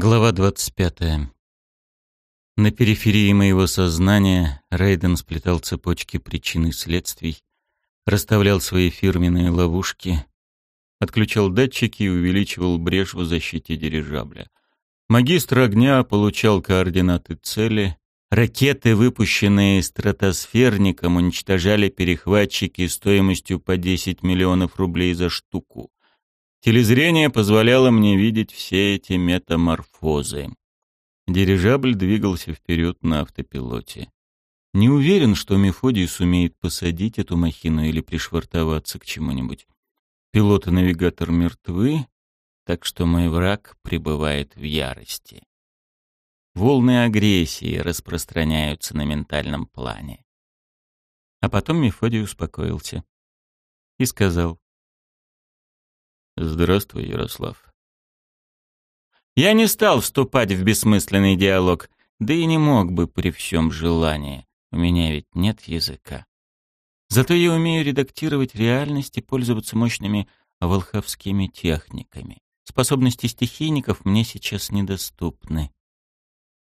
Глава 25. На периферии моего сознания Рейден сплетал цепочки причин и следствий, расставлял свои фирменные ловушки, отключал датчики и увеличивал брешь в защите дирижабля. Магистр огня получал координаты цели. Ракеты, выпущенные стратосферником, уничтожали перехватчики стоимостью по 10 миллионов рублей за штуку. Телезрение позволяло мне видеть все эти метаморфозы. Дирижабль двигался вперед на автопилоте. Не уверен, что Мефодий сумеет посадить эту махину или пришвартоваться к чему-нибудь. Пилот и навигатор мертвы, так что мой враг пребывает в ярости. Волны агрессии распространяются на ментальном плане. А потом Мефодий успокоился и сказал, Здравствуй, Ярослав. Я не стал вступать в бессмысленный диалог, да и не мог бы при всем желании. У меня ведь нет языка. Зато я умею редактировать реальность и пользоваться мощными волховскими техниками. Способности стихийников мне сейчас недоступны.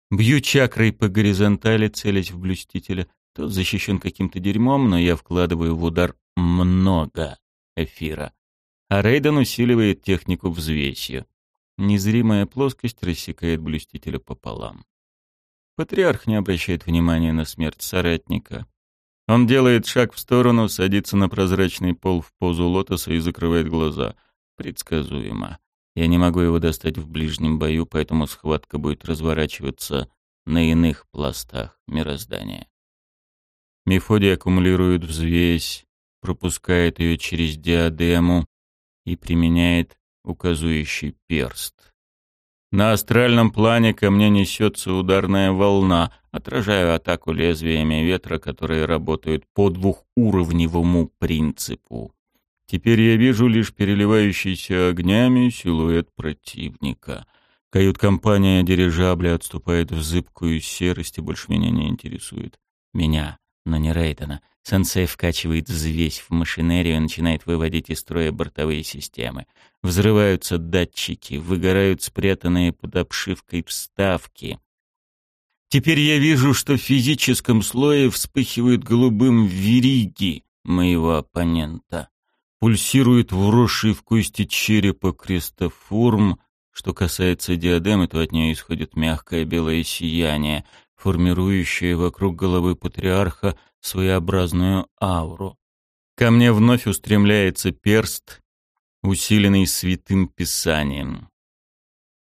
Бью чакрой по горизонтали, целясь в блюстителя. Тот защищен каким-то дерьмом, но я вкладываю в удар много эфира а Рейден усиливает технику взвесью. Незримая плоскость рассекает блюстителя пополам. Патриарх не обращает внимания на смерть соратника. Он делает шаг в сторону, садится на прозрачный пол в позу лотоса и закрывает глаза. Предсказуемо. Я не могу его достать в ближнем бою, поэтому схватка будет разворачиваться на иных пластах мироздания. Мефодий аккумулирует взвесь, пропускает ее через диадему, и применяет указующий перст. На астральном плане ко мне несется ударная волна, отражаю атаку лезвиями ветра, которые работают по двухуровневому принципу. Теперь я вижу лишь переливающийся огнями силуэт противника. Кают-компания дирижабля отступает в зыбкую серость и больше меня не интересует. Меня, но не Рейтона. Сенсей вкачивает взвесь в машинерию и начинает выводить из строя бортовые системы. Взрываются датчики, выгорают спрятанные под обшивкой вставки. Теперь я вижу, что в физическом слое вспыхивают голубым вериги моего оппонента. Пульсирует вросший в кости черепа крестоформ. Что касается диадемы, то от нее исходит мягкое белое сияние, формирующее вокруг головы патриарха своеобразную ауру. Ко мне вновь устремляется перст, усиленный святым писанием.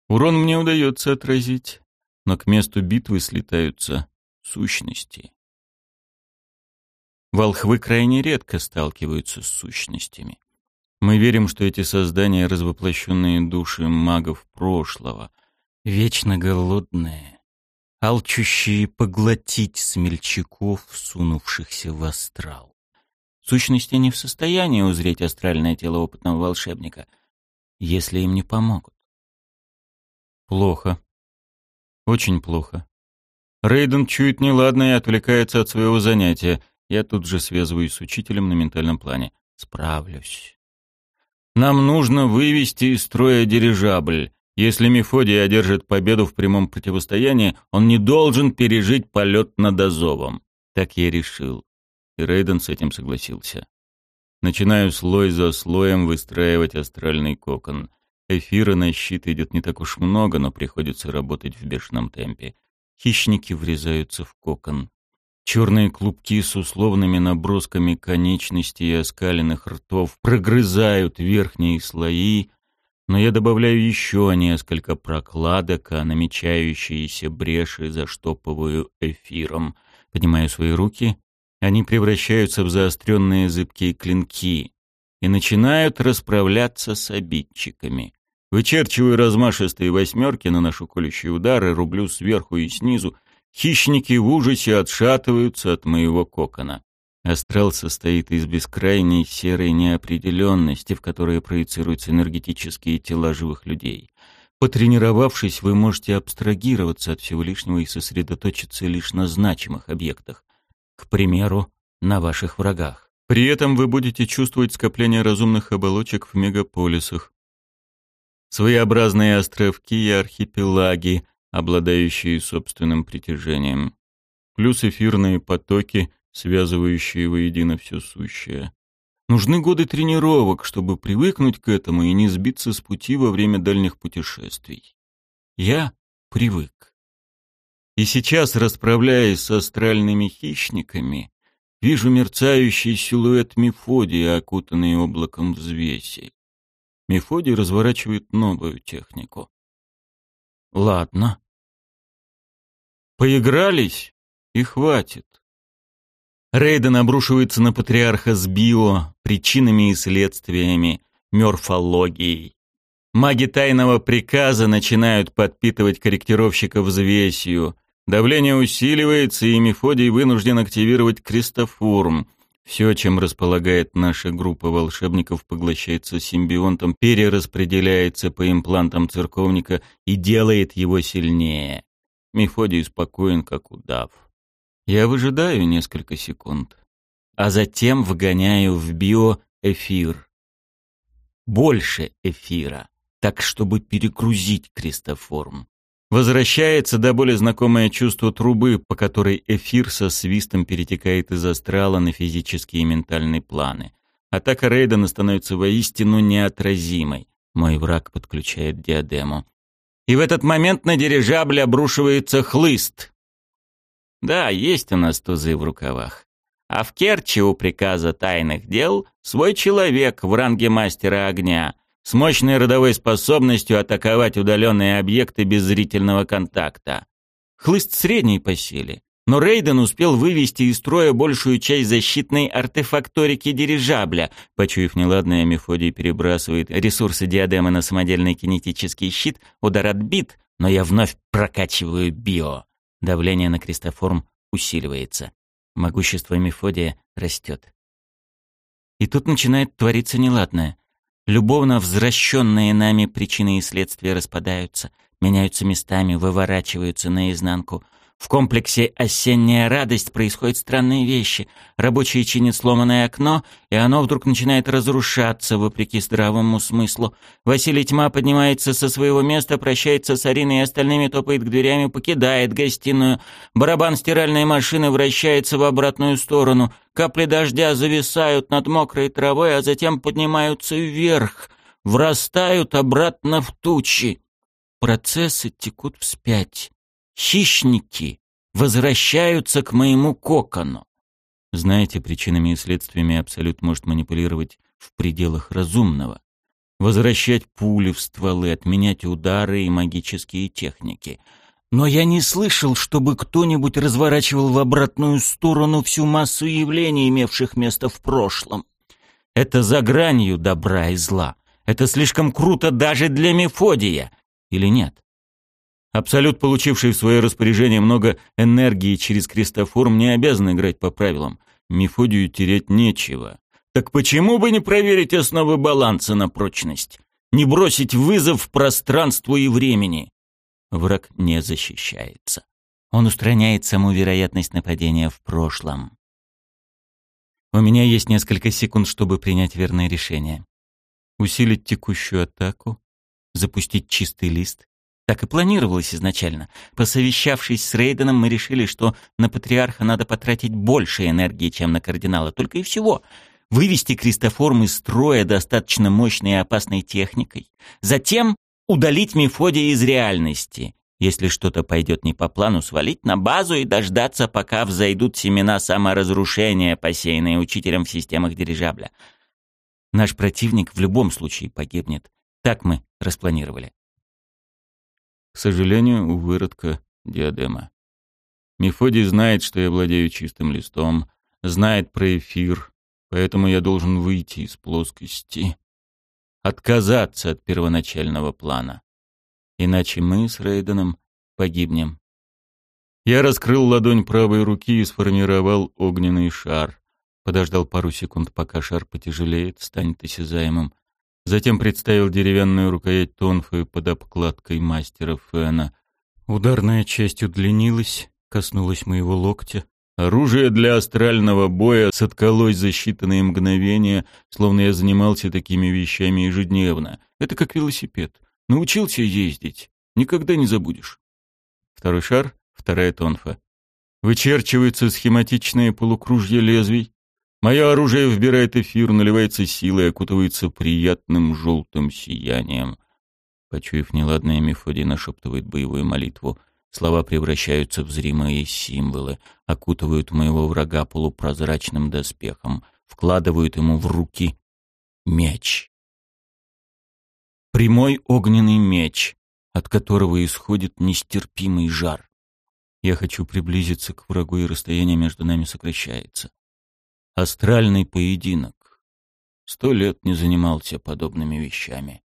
Урон мне удается отразить, но к месту битвы слетаются сущности. Волхвы крайне редко сталкиваются с сущностями. Мы верим, что эти создания — развоплощенные души магов прошлого, вечно голодные, алчущие поглотить смельчаков, сунувшихся в астрал. В сущности, не в состоянии узреть астральное тело опытного волшебника, если им не помогут. Плохо. Очень плохо. Рейден чует неладное и отвлекается от своего занятия. Я тут же связываюсь с учителем на ментальном плане. Справлюсь. Нам нужно вывести из строя дирижабль. Если Мефодий одержит победу в прямом противостоянии, он не должен пережить полет над Азовом. Так я решил. И Рейден с этим согласился. Начинаю слой за слоем выстраивать астральный кокон. Эфира на щит идет не так уж много, но приходится работать в бешеном темпе. Хищники врезаются в кокон. Черные клубки с условными набросками конечностей и оскаленных ртов прогрызают верхние слои, но я добавляю еще несколько прокладок, а намечающиеся бреши заштопываю эфиром. Поднимаю свои руки, они превращаются в заостренные зыбкие клинки и начинают расправляться с обидчиками. Вычерчиваю размашистые восьмерки, наношу колющие удары, рублю сверху и снизу. Хищники в ужасе отшатываются от моего кокона. Астрал состоит из бескрайней серой неопределенности, в которой проецируются энергетические тела живых людей. Потренировавшись, вы можете абстрагироваться от всего лишнего и сосредоточиться лишь на значимых объектах. К примеру, на ваших врагах. При этом вы будете чувствовать скопление разумных оболочек в мегаполисах. своеобразные островки и архипелаги, обладающие собственным притяжением, плюс эфирные потоки, связывающие воедино все сущее. Нужны годы тренировок, чтобы привыкнуть к этому и не сбиться с пути во время дальних путешествий. Я привык. И сейчас, расправляясь с астральными хищниками, вижу мерцающий силуэт Мефодия, окутанный облаком взвеси. Мефодий разворачивает новую технику. Ладно. Поигрались, и хватит. Рейден обрушивается на патриарха с био, причинами и следствиями, морфологией. Маги тайного приказа начинают подпитывать корректировщиков взвесью. Давление усиливается, и Мефодий вынужден активировать крестоформ. Все, чем располагает наша группа волшебников, поглощается симбионтом, перераспределяется по имплантам церковника и делает его сильнее. Мефодий спокоен, как удав. Я выжидаю несколько секунд, а затем вгоняю в био эфир. Больше эфира, так чтобы перегрузить крестоформ. Возвращается до более знакомое чувство трубы, по которой эфир со свистом перетекает из астрала на физические и ментальные планы. Атака Рейдена становится воистину неотразимой. Мой враг подключает диадему. И в этот момент на дирижабль обрушивается хлыст. Да, есть у нас тузы в рукавах. А в Керчи у приказа тайных дел свой человек в ранге мастера огня, с мощной родовой способностью атаковать удаленные объекты без зрительного контакта. Хлыст средний по силе, но Рейден успел вывести из строя большую часть защитной артефакторики дирижабля. Почуяв неладное, Мефодий перебрасывает ресурсы диадемы на самодельный кинетический щит, удар отбит, но я вновь прокачиваю био. Давление на крестоформ усиливается. Могущество Мефодия растет. И тут начинает твориться неладное. Любовно возвращенные нами причины и следствия распадаются, меняются местами, выворачиваются наизнанку — в комплексе «Осенняя радость» происходят странные вещи. Рабочие чинят сломанное окно, и оно вдруг начинает разрушаться, вопреки здравому смыслу. Василий Тьма поднимается со своего места, прощается с Ариной и остальными, топает к дверям и покидает гостиную. Барабан стиральной машины вращается в обратную сторону. Капли дождя зависают над мокрой травой, а затем поднимаются вверх, врастают обратно в тучи. Процессы текут вспять хищники возвращаются к моему кокону. Знаете, причинами и следствиями Абсолют может манипулировать в пределах разумного. Возвращать пули в стволы, отменять удары и магические техники. Но я не слышал, чтобы кто-нибудь разворачивал в обратную сторону всю массу явлений, имевших место в прошлом. Это за гранью добра и зла. Это слишком круто даже для Мефодия. Или нет? Абсолют, получивший в свое распоряжение много энергии через крестоформ, не обязан играть по правилам. Мефодию терять нечего. Так почему бы не проверить основы баланса на прочность? Не бросить вызов пространству и времени? Враг не защищается. Он устраняет саму вероятность нападения в прошлом. У меня есть несколько секунд, чтобы принять верное решение. Усилить текущую атаку, запустить чистый лист, так и планировалось изначально. Посовещавшись с Рейденом, мы решили, что на патриарха надо потратить больше энергии, чем на кардинала. Только и всего. Вывести крестоформ из строя достаточно мощной и опасной техникой. Затем удалить Мефодия из реальности. Если что-то пойдет не по плану, свалить на базу и дождаться, пока взойдут семена саморазрушения, посеянные учителем в системах дирижабля. Наш противник в любом случае погибнет. Так мы распланировали. К сожалению, у выродка диадема. Мефодий знает, что я владею чистым листом, знает про эфир, поэтому я должен выйти из плоскости, отказаться от первоначального плана. Иначе мы с Рейденом погибнем. Я раскрыл ладонь правой руки и сформировал огненный шар. Подождал пару секунд, пока шар потяжелеет, станет осязаемым. Затем представил деревянную рукоять тонфы под обкладкой мастера Фена. Ударная часть удлинилась, коснулась моего локтя. Оружие для астрального боя соткалось за считанные мгновения, словно я занимался такими вещами ежедневно. Это как велосипед. Научился ездить. Никогда не забудешь. Второй шар, вторая тонфа. Вычерчиваются схематичные полукружья лезвий. Мое оружие вбирает эфир, наливается силой, окутывается приятным желтым сиянием. Почуяв неладное, Мефодий нашептывает боевую молитву. Слова превращаются в зримые символы, окутывают моего врага полупрозрачным доспехом, вкладывают ему в руки меч. Прямой огненный меч, от которого исходит нестерпимый жар. Я хочу приблизиться к врагу, и расстояние между нами сокращается. Астральный поединок. Сто лет не занимался подобными вещами.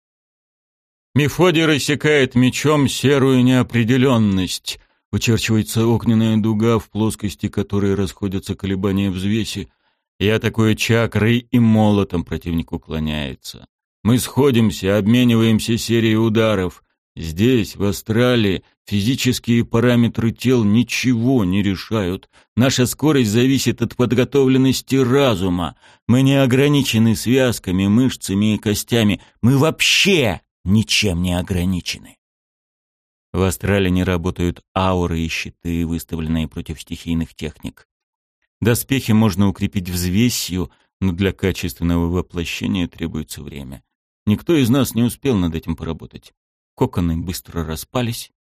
Мефодий рассекает мечом серую неопределенность. Вычерчивается огненная дуга, в плоскости которой расходятся колебания взвеси. Я такой чакрой и молотом противник уклоняется. Мы сходимся, обмениваемся серией ударов. Здесь, в Австралии, физические параметры тел ничего не решают. Наша скорость зависит от подготовленности разума. Мы не ограничены связками, мышцами и костями. Мы вообще ничем не ограничены. В Австралии не работают ауры и щиты, выставленные против стихийных техник. Доспехи можно укрепить взвесью, но для качественного воплощения требуется время. Никто из нас не успел над этим поработать. Коконы быстро распались,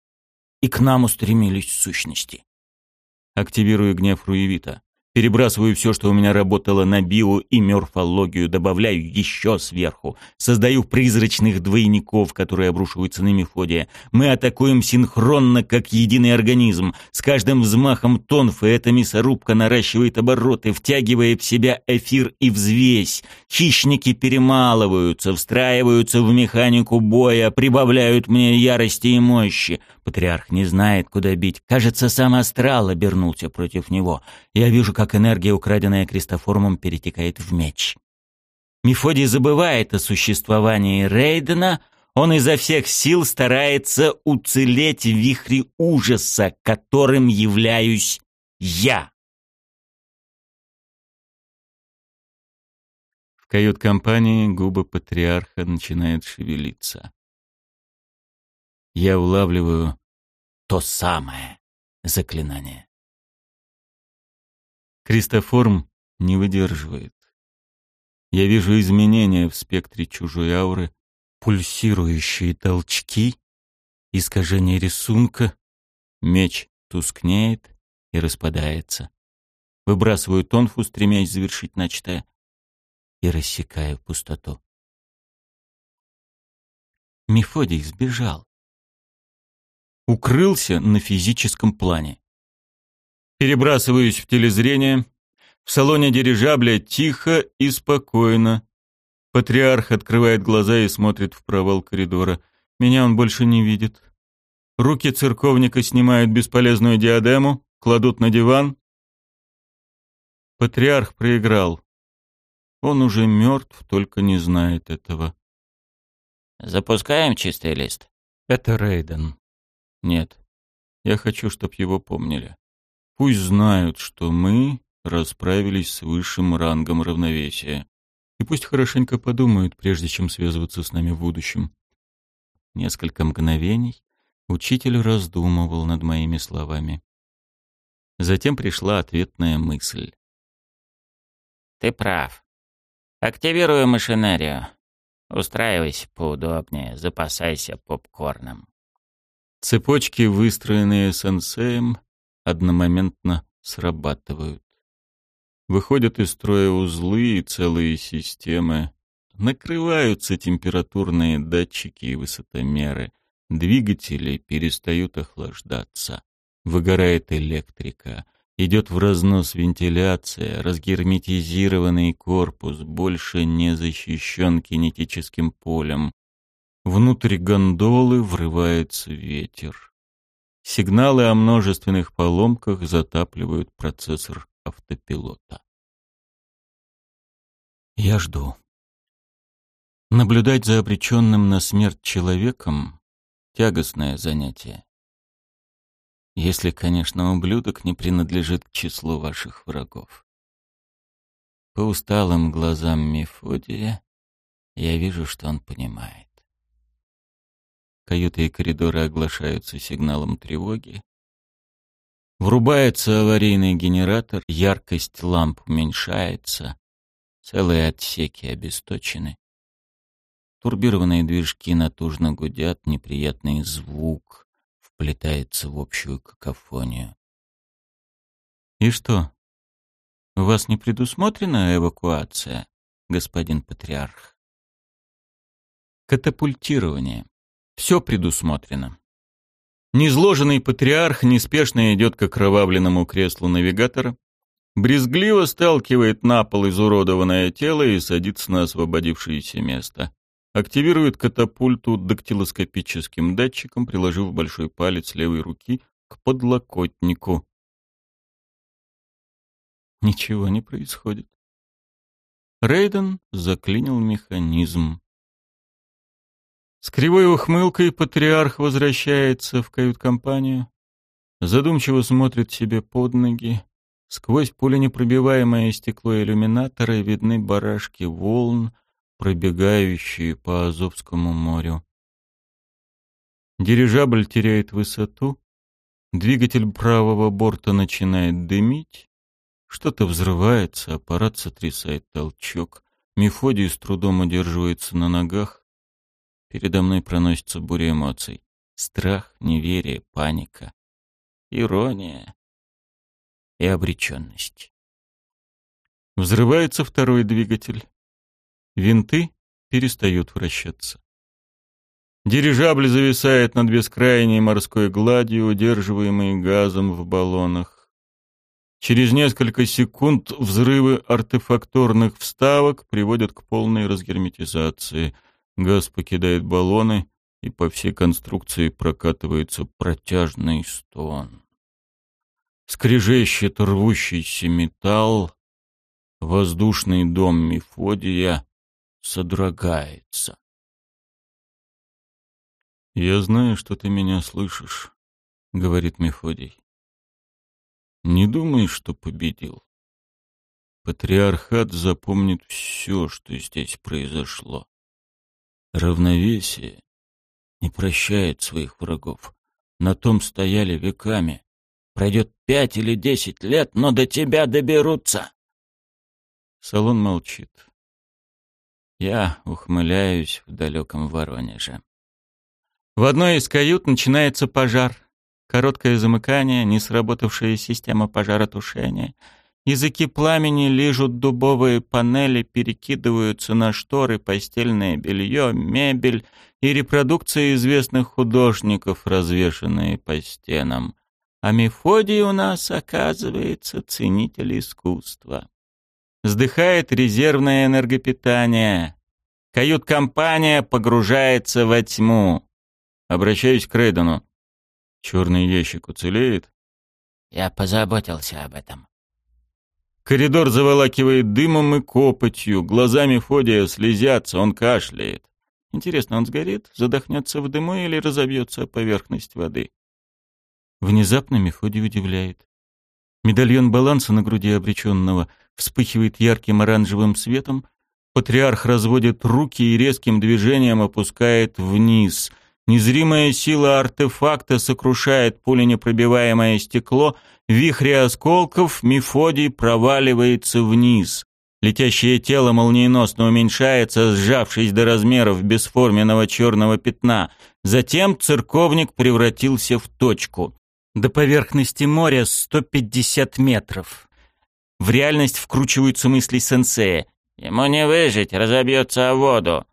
и к нам устремились сущности. Активирую гнев Руевита. Перебрасываю все, что у меня работало на био и морфологию, добавляю еще сверху. Создаю призрачных двойников, которые обрушиваются на Мефодия. Мы атакуем синхронно, как единый организм. С каждым взмахом тонфа эта мясорубка наращивает обороты, втягивая в себя эфир и взвесь. Хищники перемалываются, встраиваются в механику боя, прибавляют мне ярости и мощи. Патриарх не знает, куда бить. Кажется, сам астрал обернулся против него. Я вижу, как энергия, украденная Кристоформом, перетекает в меч. Мефодий забывает о существовании Рейдена. Он изо всех сил старается уцелеть в вихре ужаса, которым являюсь я. В кают-компании губы патриарха начинают шевелиться я улавливаю то самое заклинание. Кристоформ не выдерживает. Я вижу изменения в спектре чужой ауры, пульсирующие толчки, искажение рисунка, меч тускнеет и распадается. Выбрасываю тонфу, стремясь завершить начатое, и рассекаю пустоту. Мефодий сбежал укрылся на физическом плане. Перебрасываюсь в телезрение. В салоне дирижабля тихо и спокойно. Патриарх открывает глаза и смотрит в провал коридора. Меня он больше не видит. Руки церковника снимают бесполезную диадему, кладут на диван. Патриарх проиграл. Он уже мертв, только не знает этого. «Запускаем чистый лист?» Это Рейден. Нет. Я хочу, чтоб его помнили. Пусть знают, что мы расправились с высшим рангом равновесия. И пусть хорошенько подумают, прежде чем связываться с нами в будущем. Несколько мгновений учитель раздумывал над моими словами. Затем пришла ответная мысль. «Ты прав. Активирую машинерию. Устраивайся поудобнее, запасайся попкорном». Цепочки, выстроенные сенсеем, одномоментно срабатывают. Выходят из строя узлы и целые системы. Накрываются температурные датчики и высотомеры. Двигатели перестают охлаждаться. Выгорает электрика. Идет в разнос вентиляция, разгерметизированный корпус больше не защищен кинетическим полем. Внутрь гондолы врывается ветер. Сигналы о множественных поломках затапливают процессор автопилота. Я жду. Наблюдать за обреченным на смерть человеком — тягостное занятие. Если, конечно, ублюдок не принадлежит к числу ваших врагов. По усталым глазам Мефодия я вижу, что он понимает. Каюты и коридоры оглашаются сигналом тревоги. Врубается аварийный генератор, яркость ламп уменьшается, целые отсеки обесточены. Турбированные движки натужно гудят, неприятный звук вплетается в общую какофонию. «И что, у вас не предусмотрена эвакуация, господин патриарх?» Катапультирование. Все предусмотрено. Незложенный патриарх неспешно идет к окровавленному креслу навигатора, брезгливо сталкивает на пол изуродованное тело и садится на освободившееся место. Активирует катапульту дактилоскопическим датчиком, приложив большой палец левой руки к подлокотнику. Ничего не происходит. Рейден заклинил механизм. С кривой ухмылкой патриарх возвращается в кают-компанию, задумчиво смотрит себе под ноги. Сквозь пуленепробиваемое стекло иллюминатора видны барашки волн, пробегающие по Азовскому морю. Дирижабль теряет высоту, двигатель правого борта начинает дымить, что-то взрывается, аппарат сотрясает толчок, Мефодий с трудом удерживается на ногах, Передо мной проносится буря эмоций. Страх, неверие, паника, ирония и обреченность. Взрывается второй двигатель. Винты перестают вращаться. Дирижабль зависает над бескрайней морской гладью, удерживаемой газом в баллонах. Через несколько секунд взрывы артефакторных вставок приводят к полной разгерметизации — Газ покидает баллоны, и по всей конструкции прокатывается протяжный стон. Скрежещет рвущийся металл, воздушный дом Мефодия содрогается. «Я знаю, что ты меня слышишь», — говорит Мефодий. «Не думай, что победил. Патриархат запомнит все, что здесь произошло. Равновесие не прощает своих врагов. На том стояли веками. Пройдет пять или десять лет, но до тебя доберутся. Салон молчит. Я ухмыляюсь в далеком Воронеже. В одной из кают начинается пожар. Короткое замыкание, не сработавшая система пожаротушения — Языки пламени лижут дубовые панели, перекидываются на шторы, постельное белье, мебель и репродукции известных художников, развешанные по стенам. А Мефодий у нас, оказывается, ценитель искусства. Вздыхает резервное энергопитание. Кают-компания погружается во тьму. Обращаюсь к Рейдену. Черный ящик уцелеет? Я позаботился об этом. Коридор заволакивает дымом и копотью, глазами Фодия слезятся, он кашляет. Интересно, он сгорит, задохнется в дыму или разобьется о поверхность воды? Внезапно Мефодий удивляет. Медальон баланса на груди обреченного вспыхивает ярким оранжевым светом, патриарх разводит руки и резким движением опускает вниз. Незримая сила артефакта сокрушает пуленепробиваемое стекло — вихре осколков Мефодий проваливается вниз. Летящее тело молниеносно уменьшается, сжавшись до размеров бесформенного черного пятна. Затем церковник превратился в точку. До поверхности моря 150 метров. В реальность вкручиваются мысли сенсея. «Ему не выжить, разобьется о воду».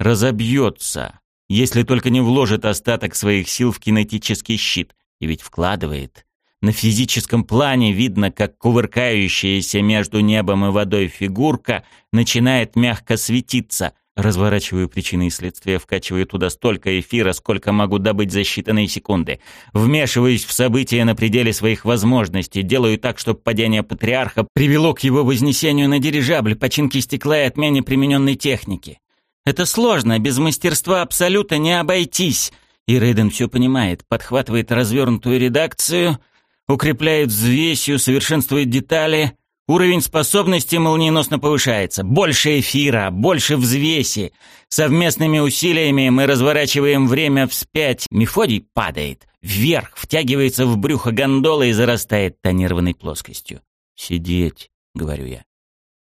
Разобьется, если только не вложит остаток своих сил в кинетический щит. И ведь вкладывает. На физическом плане видно, как кувыркающаяся между небом и водой фигурка начинает мягко светиться. Разворачиваю причины и следствия, вкачиваю туда столько эфира, сколько могу добыть за считанные секунды. Вмешиваюсь в события на пределе своих возможностей, делаю так, чтобы падение патриарха привело к его вознесению на дирижабль, починке стекла и отмене примененной техники. Это сложно, без мастерства абсолютно не обойтись. И Рейден все понимает, подхватывает развернутую редакцию — укрепляет взвесью, совершенствует детали. Уровень способности молниеносно повышается. Больше эфира, больше взвеси. Совместными усилиями мы разворачиваем время вспять. Мефодий падает. Вверх, втягивается в брюхо гондолы и зарастает тонированной плоскостью. «Сидеть», — говорю я.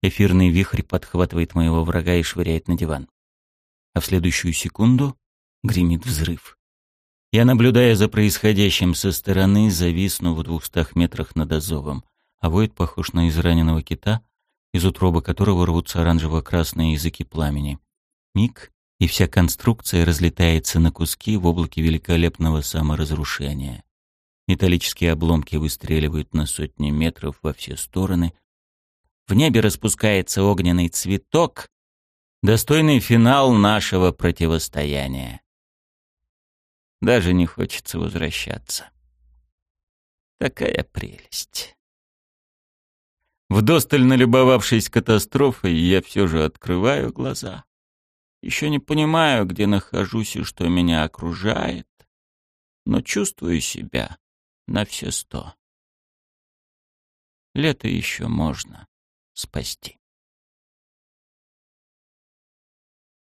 Эфирный вихрь подхватывает моего врага и швыряет на диван. А в следующую секунду гремит взрыв. Я наблюдаю за происходящим со стороны, зависну в двухстах метрах над Азовом. А воет похож на израненного кита, из утробы которого рвутся оранжево-красные языки пламени. Миг, и вся конструкция разлетается на куски в облаке великолепного саморазрушения. Металлические обломки выстреливают на сотни метров во все стороны. В небе распускается огненный цветок, достойный финал нашего противостояния. Даже не хочется возвращаться. Такая прелесть. Вдосталь налюбовавшись катастрофой, я все же открываю глаза. Еще не понимаю, где нахожусь и что меня окружает, но чувствую себя на все сто. Лето еще можно спасти.